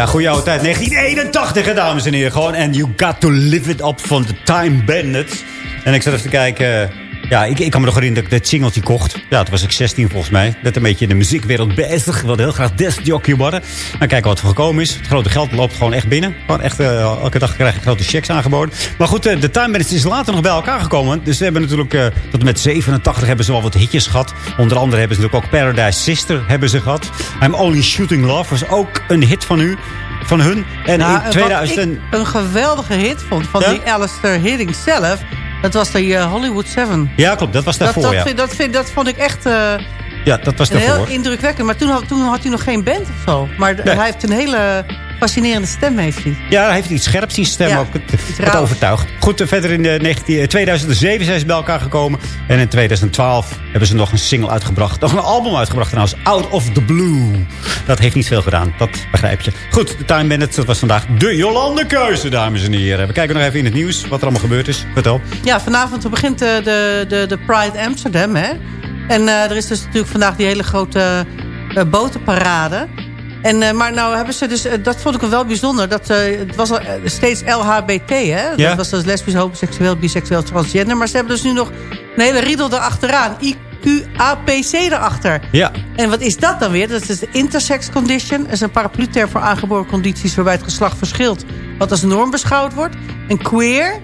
Ja, goeie oude tijd. 1981, hè, dames en heren. Gewoon, en you got to live it up van de Time Bandits. En ik zat even te kijken... Ja, ik, ik kan me nog herinneren dat ik dit singeltje kocht. Ja, toen was ik 16 volgens mij. Net een beetje in de muziekwereld bezig. Ik wilde heel graag discjockey worden. Nou, kijken wat er gekomen is. Het grote geld loopt gewoon echt binnen. Gewoon echt, eh, elke dag krijg ik grote checks aangeboden. Maar goed, eh, de Time Bandits is later nog bij elkaar gekomen. Dus ze hebben natuurlijk eh, tot en met 87 hebben ze wel wat hitjes gehad. Onder andere hebben ze natuurlijk ook Paradise Sister hebben ze gehad. I'm Only Shooting Love was ook een hit van u. Van hun. En Nou, in wat 2000... ik een geweldige hit vond van Ja? die Alistair Hidding zelf... dat was de eh, Hollywood Seven. Ja, klopt. Dat was Dat, daarvoor, dat, ja. vind, dat, vind, dat vond ik echt eh, Ja, dat was een heel daarvoor. indrukwekkend. Maar toen had, toen had hij nog geen band of zo. Maar Nee. hij heeft een hele fascinerende stem, heeft hij. Ja, hij heeft iets scherps zijn stem Ja, ook. Het, overtuigd. Goed, eh, verder in de 19, eh, 2007 zijn ze bij elkaar gekomen. En in 2012 hebben ze nog een single uitgebracht. Nog een album uitgebracht trouwens. Out of the Blue. Dat heeft niet veel gedaan. Dat begrijp je. Goed, de Time Bandits. Dat was vandaag de Jolande keuze, dames en heren. We kijken nog even in het nieuws. Wat er allemaal gebeurd is. Vertel. Ja, vanavond begint de, de, de, de Pride Amsterdam, hè. En eh, er is dus natuurlijk vandaag die hele grote eh, botenparade. En, eh, maar nou hebben ze dus, eh, dat vond ik wel bijzonder. Dat, eh, het was al steeds LHBT, hè? Ja. Dat was dus lesbisch, homoseksueel, biseksueel, transgender. Maar ze hebben dus nu nog een hele riedel erachteraan. IQAPC erachter. Ja. En wat is dat dan weer? Dat is de intersex condition. Dat is een paraplu-term voor aangeboren condities... waarbij het geslacht verschilt wat als norm beschouwd wordt. En queer,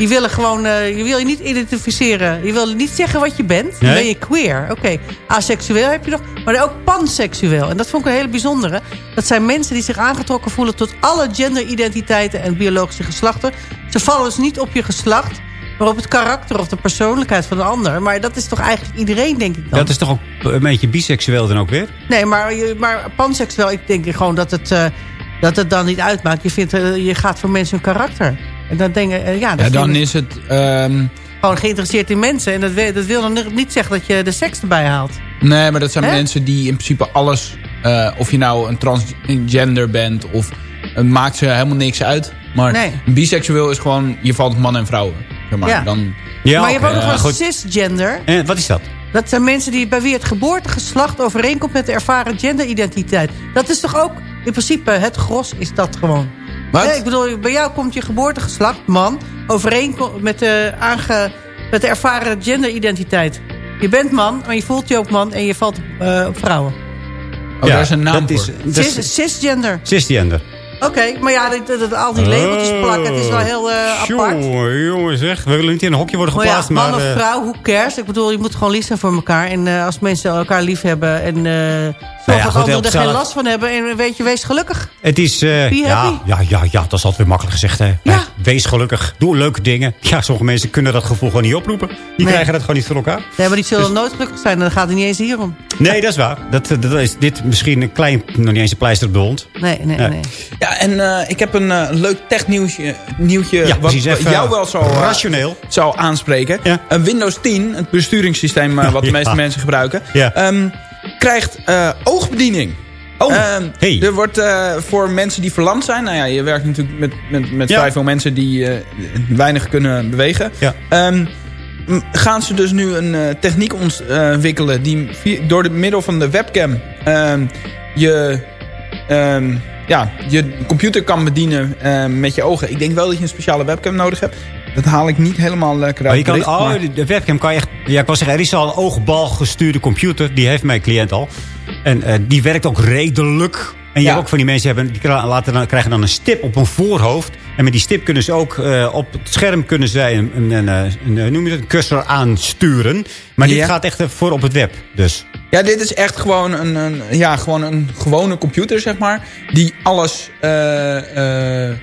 die willen gewoon... eh, je wil je niet identificeren. Je wil niet zeggen wat je bent. Dan ben je queer. Oké, aseksueel heb je nog. Maar ook panseksueel. En dat vond ik een hele bijzondere. Dat zijn mensen die zich aangetrokken voelen... tot alle genderidentiteiten en biologische geslachten. Ze vallen dus niet op je geslacht... maar op het karakter of de persoonlijkheid van de ander. Maar dat is toch eigenlijk iedereen, denk ik dan? Dat is toch ook een beetje biseksueel dan ook weer? Nee, maar, maar panseksueel, ik denk gewoon dat het, eh, dat het dan niet uitmaakt. Je, vindt, eh, je gaat voor mensen hun karakter. En dan denk je, eh, ja, dat Ja, dan is het... ehm, gewoon geïnteresseerd in mensen. En dat, wil- dat wil dan niet zeggen dat je de seks erbij haalt. Nee, maar dat zijn mensen die in principe alles... eh, of je nou een transgender bent of... Het maakt ze helemaal niks uit. Maar Nee. een biseksueel is gewoon... Je valt op mannen en vrouwen. Zeg maar. Ja. Dan, Ja, maar je hebt ook nog wel goed. cisgender. En wat is dat? Dat zijn mensen die, bij wie het geboortegeslacht overeenkomt met de ervaren genderidentiteit. Dat is toch ook, in principe, het gros is dat gewoon. Wat? Hè, ik bedoel, bij jou komt je geboortegeslacht, man, overeenkomt met de, aange, met de ervaren genderidentiteit. Je bent man, maar je voelt je ook man en je valt eh, op vrouwen. oh, daar is een naam dat voor. is, dat is Cis, cisgender. cisgender. Oké, maar ja, dat, dat- al die labeltjes plakken, het is wel heel eh, apart. Jongen, jongen zeg. We willen niet in een hokje worden Maar ja, geplaatst. man maar, of eh, vrouw, hoe cares? Ik bedoel, je moet gewoon lief zijn voor elkaar. En eh, als mensen elkaar lief hebben en eh zorg Nou ja, dat anderen er geen last van hebben. En weet je, wees gelukkig. Het is... eh, ja, ja, ja, ja, dat is altijd weer makkelijk gezegd. Hè. Ja. Wees gelukkig. Doe leuke dingen. Ja, sommige mensen kunnen dat gevoel gewoon niet oproepen. Die Nee. krijgen dat gewoon niet voor elkaar. Nee, maar die zullen Dus- nooit gelukkig zijn. En dan gaat het niet eens hier om. Nee, dat is waar. Dat, dat is dit misschien een klein, nog niet eens een pleister op de hond. Nee, nee, Nee. nee. Ja, en eh, ik heb een eh, leuk technieuwtje nieuwtje Ja, wat, Even, jou wel zo, eh, rationeel. zou aanspreken. Ja. Een Windows 10, het besturingssysteem wat de meeste mensen gebruiken, Ja. ehm, krijgt oogbediening. Oh, Ehm, hey. Er wordt voor mensen die verlamd zijn... Nou ja, je werkt natuurlijk met, met, met vrij veel mensen die weinig kunnen bewegen. Ja. Ehm, gaan ze dus nu een techniek ontwikkelen... die via- door het middel van de webcam... je, ja, je computer kan bedienen eh, met je ogen. Ik denk wel dat je een speciale webcam nodig hebt. Dat haal ik niet helemaal lekker uit Oh, je kan, oh, maar- de- webcam kan je echt... Ja, ik wil zeggen, er is al een oogbal gestuurde computer. Die heeft mijn cliënt al. En eh, die werkt ook redelijk. En je Ja. hebt ook van die mensen die hebben, die laten dan, krijgen dan een stip op hun voorhoofd. En met die stip kunnen ze ook eh, op het scherm kunnen zij een, een, een, een, noem je een cursor aansturen. Maar dit Ja. gaat echt voor op het web. Dus Ja, dit is echt gewoon een, een, ja, gewoon een gewone computer, zeg maar. Die alles, eh, eh,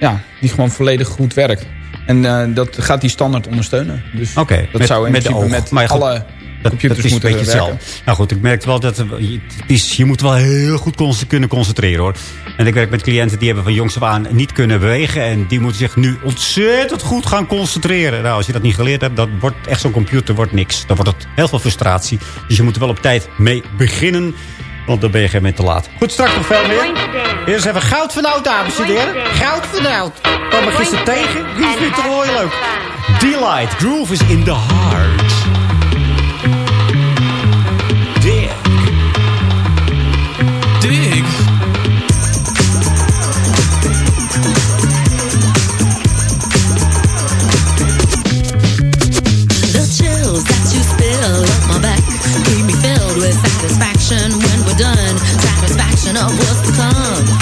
ja, die gewoon volledig goed werkt. En eh, dat gaat die standaard ondersteunen. Dus dat met- zou in met principe met Maar alle computers dat is een moeten beetje werken. hetzelfde. Nou goed, ik merkte wel dat het, het is, je moet wel heel goed kunnen concentreren hoor. En ik werk met cliënten die hebben van jongs af aan niet kunnen bewegen. En die moeten zich nu ontzettend goed gaan concentreren. Nou, als je dat niet geleerd hebt, dan wordt echt zo'n computer wordt niks. Dan wordt het heel veel frustratie. Dus je moet er wel op tijd mee beginnen. Want dan ben je geen moment te laat. Goed, straks nog veel meer. Eerst even goud van oud, dames en heren. Goud van oud. Kwam me gisteren tegen. Die vindt het heel leuk. Delight. Groove is in the heart. done, satisfaction of what's to come.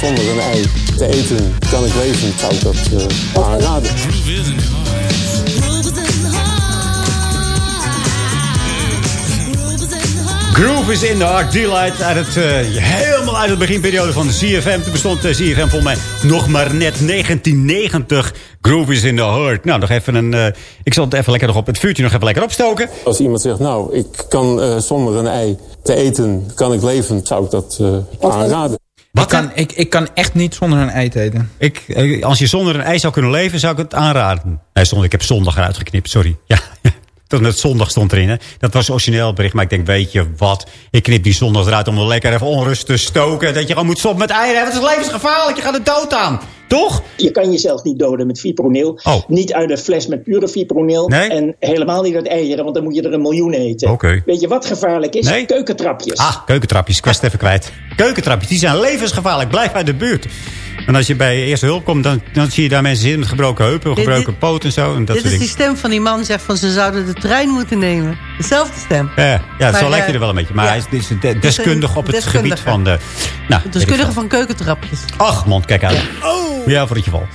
Zonder een ei te eten, kan ik leven, zou ik dat eh, aanraden. Groove is in the Heart Delight. Uit het, eh, helemaal uit de beginperiode van de CFM. Toen bestond de CFM volgens mij nog maar net 1990. Groove is in the Heart. Nou, nog even een... eh, ik zal het even lekker nog op het vuurtje nog even lekker opstoken. Als iemand zegt, nou, ik kan eh, zonder een ei te eten, kan ik leven, zou ik dat eh, aanraden. Ik kan, ik, ik kan echt niet zonder een ei eten. Ik, eh, als je zonder een ei zou kunnen leven, zou ik het aanraden. Nee, stond, ik heb zondag eruit geknipt, sorry. Ja, tot met zondag stond erin. Hè. Dat was origineel bericht, maar ik denk, weet je wat? Ik knip die zondag eruit om wel lekker even onrust te stoken. Dat je gewoon moet stoppen met eieren. Het is levensgevaarlijk, je gaat er dood aan. Toch? Je kan jezelf niet doden met fipronil. Oh. Niet uit een fles met pure fipronil. Nee? En helemaal niet uit eieren, want dan moet je er een miljoen eten. Oké. Weet je wat gevaarlijk is? Nee? Keukentrapjes. Ah, keukentrapjes. Ik was het even kwijt. Keukentrapjes, die zijn levensgevaarlijk. Blijf uit de buurt. En als je bij eerste hulp komt, dan, dan zie je daar mensen zitten met gebroken heupen, gebroken dit- poot en zo. En dat Dit soort is die stem van die man zegt van ze zouden de trein moeten nemen. Dezelfde stem. Ja, ja Maar, zo lijkt eh, hij er wel een beetje. Maar ja. hij is, deskundig op het deskundige. gebied van de... Nou, Deskundige van keukentrapjes. Ach, man, kijk uit. Ja, voor het geval.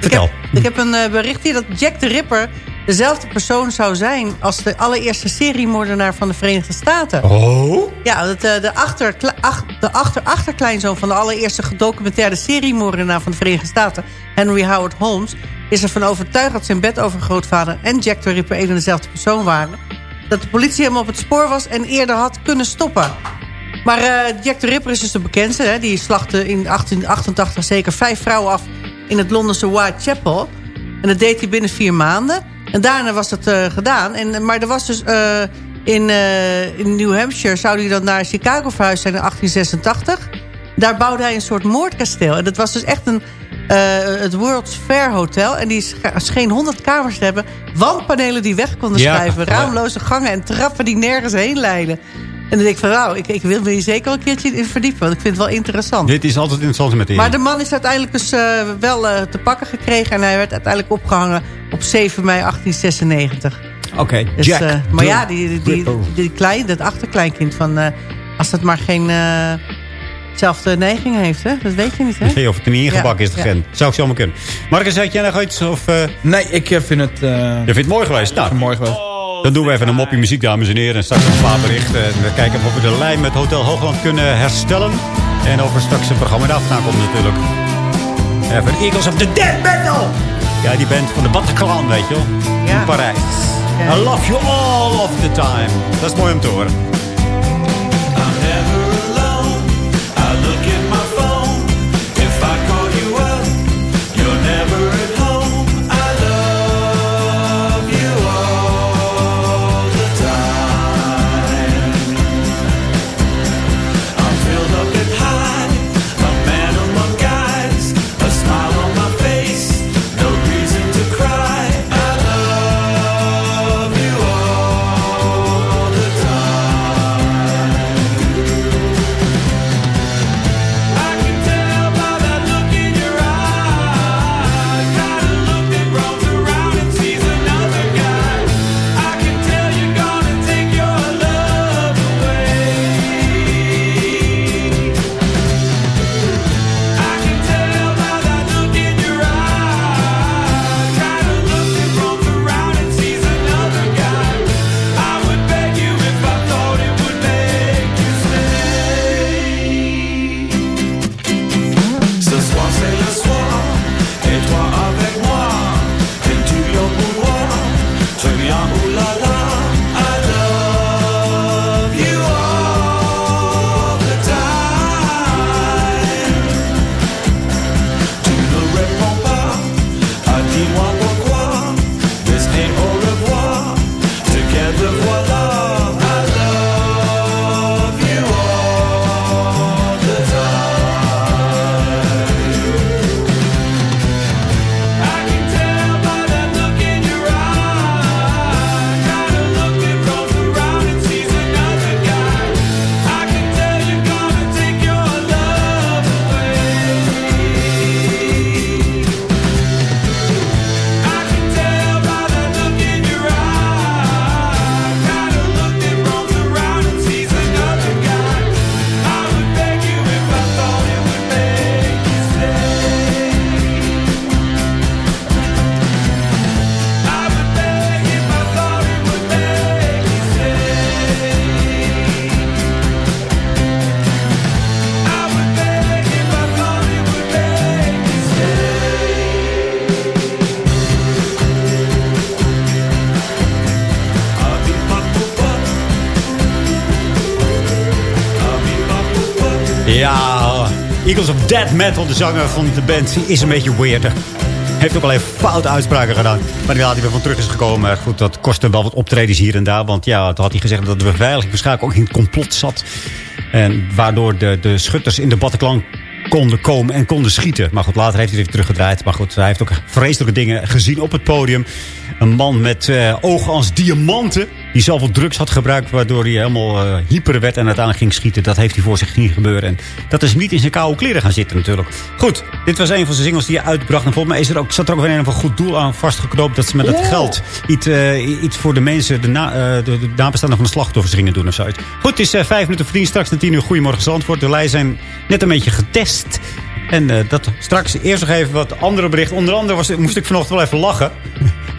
Vertel. Ik heb een eh, bericht hier dat Jack de Ripper dezelfde persoon zou zijn... als de allereerste seriemoordenaar van de Verenigde Staten. Oh? Ja, dat, eh, de, achter, ach- de achter, achterkleinzoon van de allereerste gedocumenteerde seriemoordenaar van de Verenigde Staten... Henry Howard Holmes, is ervan overtuigd dat zijn bedovergrootvader... en Jack de Ripper een en dezelfde persoon waren. Dat de politie hem op het spoor was en eerder had kunnen stoppen. Maar eh, Jack de Ripper is dus de bekendste. Hè? Die slachtte in 1888 zeker vijf vrouwen af in het Londense Whitechapel. En dat deed hij binnen vier maanden. En daarna was het eh, gedaan. En, maar er was dus eh, in, eh, in New Hampshire... zou hij dan naar Chicago verhuisd zijn in 1886. Daar bouwde hij een soort moordkasteel. En dat was dus echt een, eh, het World's Fair Hotel. En die sch- scheen 100 kamers te hebben. Wandpanelen die weg konden Ja, schuiven. ja. Raamloze gangen en trappen die nergens heen leiden. En dan denk ik van, nou, ik, ik wil me hier zeker een keertje in verdiepen. Want ik vind het wel interessant. Dit is altijd interessant met Maar de man is uiteindelijk dus eh, wel eh, te pakken gekregen. En hij werd uiteindelijk opgehangen op 7 mei 1896. Oké, Dus, Jack. eh, maar ja, die, die, die, die klein, dat achterkleinkind van... eh, als dat maar geen eh, zelfde neiging heeft, hè? Dat weet je niet, hè? Ik weet niet of het er niet ingebakken Ja, is, de ja. gen. Zou ik zomaar kunnen. Marcus, had jij nog iets? Of, eh, Nee, ik vind het... eh, je vindt het mooi geweest? Nou, mooi geweest. Dan doen we even een mopje muziek, dames en heren. En straks een paar berichten. En we kijken of we de lijn met Hotel Hoogland kunnen herstellen. En over straks een programma vandaan komt natuurlijk. Even Eagles of the Dead Metal. Ja, die band van de Bataclan, weet je wel. In Parijs. I love you all of the time. Dat is mooi om te horen. Eagles of Dead Metal, de zanger van de band, is een beetje weird. Heeft ook al even foute uitspraken gedaan. Maar die hij weer van terug is gekomen. Goed, dat kostte wel wat optredens hier en daar. Want ja, toen had hij gezegd dat de beveiliging waarschijnlijk ook in het complot zat. En waardoor de, de schutters in de Bataclan konden komen en konden schieten. Maar goed, later heeft hij het even teruggedraaid. Maar goed, hij heeft ook vreselijke dingen gezien op het podium. Een man met eh, ogen als diamanten. Die zoveel drugs had gebruikt. Waardoor hij helemaal eh, hyper werd en uiteindelijk ging schieten. Dat heeft hij voor zich zien gebeuren. En dat is niet in zijn koude kleren gaan zitten natuurlijk. Goed, dit was een van zijn singles die hij uitbracht. En volgens mij is er ook, zat er ook weer een van goed doel aan vastgeknoopt. Dat ze met dat geld iets, eh, iets voor de mensen, de, na, eh, de, de nabestaanden van de slachtoffers gingen doen of zoiets. Goed, het is vijf minuten verdien. Straks na tien uur. Goedemorgen Zandvoort. De lijst zijn net een beetje getest. En dat straks eerst nog even wat andere berichten. Onder andere was, moest ik vanochtend wel even lachen.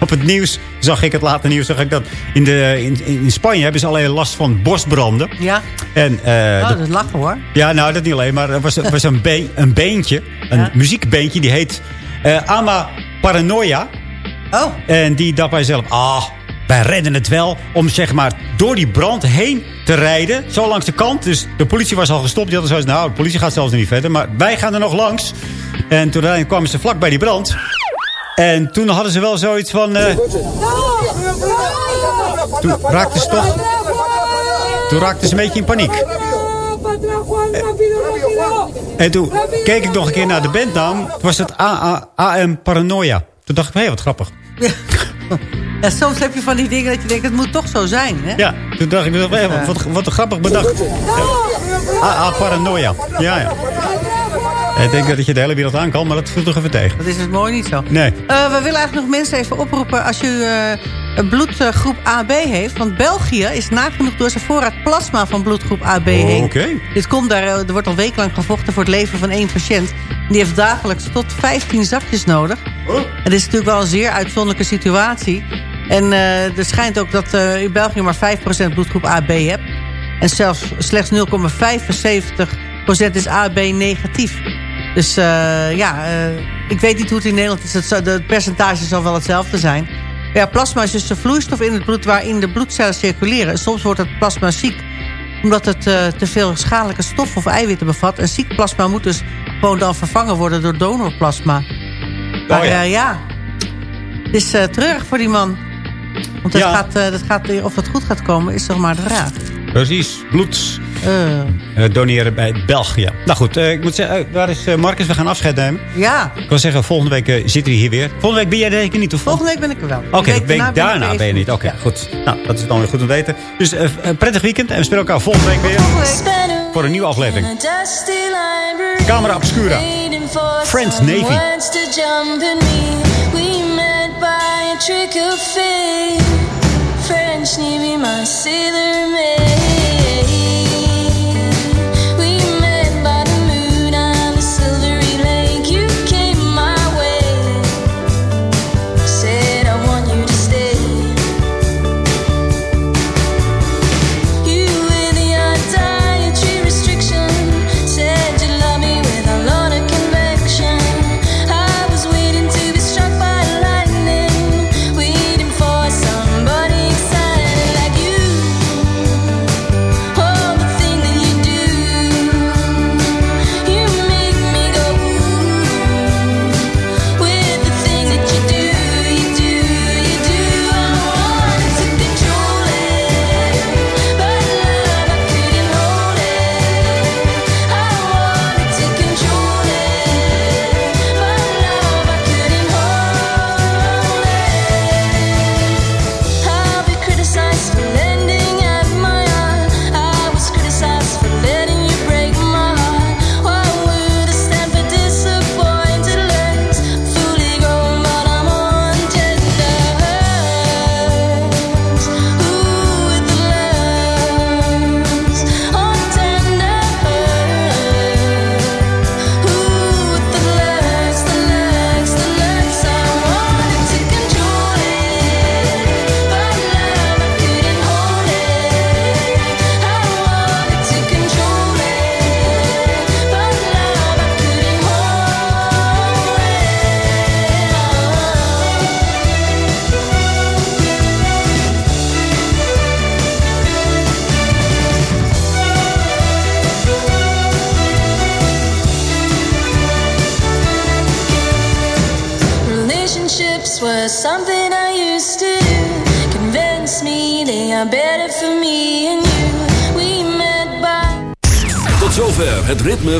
Op het nieuws zag ik het late nieuws. Zag ik dat in, de, in, in Spanje hebben ze alleen last van bosbranden. Ja, En, eh, oh, dat is lachen hoor. ja, nou, dat niet alleen. Maar er was, er was een, be- een beentje. Een Ja. muziekbeentje. Die heet eh, Ama Paranoia. Oh. En die dacht bij zichzelf... Ah, wij redden het wel om zeg maar door die brand heen te rijden. Zo langs de kant. Dus de politie was al gestopt. Die hadden zoiets nou, de politie gaat zelfs niet verder. Maar wij gaan er nog langs. En toen kwamen ze vlak bij die brand. En toen hadden ze wel zoiets van... eh, toen raakten ze toch... Toen raakten ze een beetje in paniek. En toen keek ik nog een keer naar de bandnaam. Toen was het AM Paranoia. Toen dacht ik, hé, wat grappig. Ja, soms heb je van die dingen dat je denkt, het moet toch zo zijn. Hè? Ja, toen dacht ik, wat, wat, wat grappig bedacht. AA Paranoia. Ja, ja. Ik denk dat je de hele wereld aan kan, maar dat voelt toch even tegen. Dat is het mooi niet zo. Nee. Eh, we willen eigenlijk nog mensen even oproepen als u eh, een bloedgroep AB heeft. Want België is nagenoeg door zijn voorraad plasma van bloedgroep AB heen. Oké. Dit komt daar, eh, er wordt al wekenlang gevochten voor het leven van één patiënt. Die heeft dagelijks tot 15 zakjes nodig. En dit is natuurlijk wel een zeer uitzonderlijke situatie. En eh, er schijnt ook dat uh, in België maar 5% bloedgroep AB hebt. En zelfs slechts 0,75% is AB negatief. Dus uh, ja, ik weet niet hoe het in Nederland is. Het, percentage zal wel hetzelfde zijn. Ja, plasma is dus de vloeistof in het bloed waarin de bloedcellen circuleren. En soms wordt het plasma ziek omdat het te veel schadelijke stoffen of eiwitten bevat. En ziek plasma moet dus gewoon dan vervangen worden door donorplasma. Maar oh ja. ja, het is treurig voor die man. Want dat gaat, dat gaat, of het goed gaat komen, is toch maar de vraag. Precies, bloed uh. doneren bij België. Nou goed, ik moet zeggen, waar is Marcus? We gaan afscheid nemen. Ja. Ik wil zeggen, volgende week zitten we hier weer. Volgende week ben jij denk ik niet, of Volgende week ben ik er wel. Oké, okay, de week daarna, daarna ben je niet. Oké, okay, ja. goed. Nou, dat is dan weer goed om te weten. Dus prettig weekend en we spelen elkaar volgende week weer. Voor een nieuwe aflevering. Camera Obscura. Friends Navy. trick of fate French Navy, my sailor maid